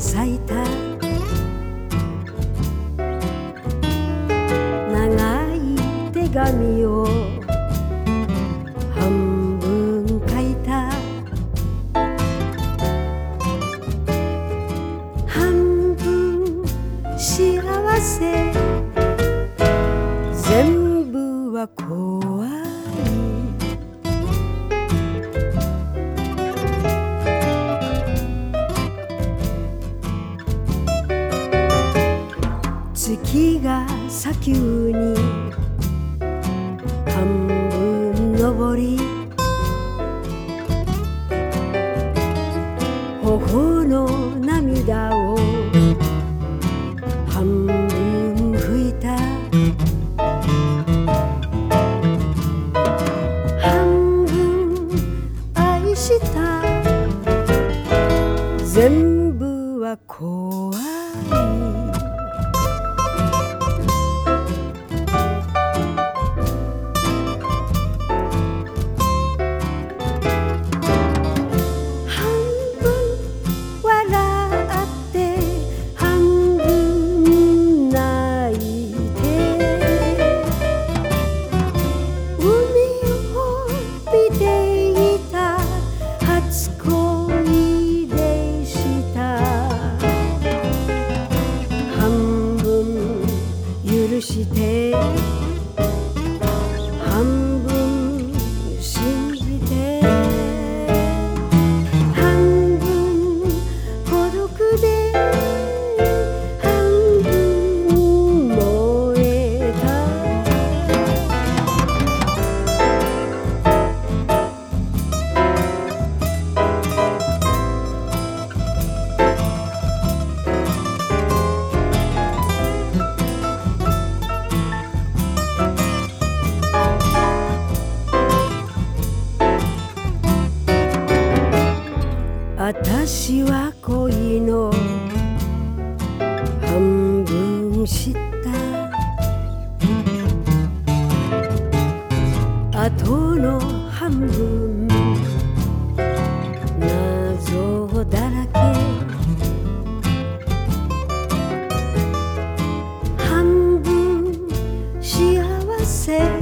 咲いた。長い手紙を半分書いた。半分幸せ月が砂丘に半分登りして私は恋の半分知った。後の半分謎だらけ。半分幸せ。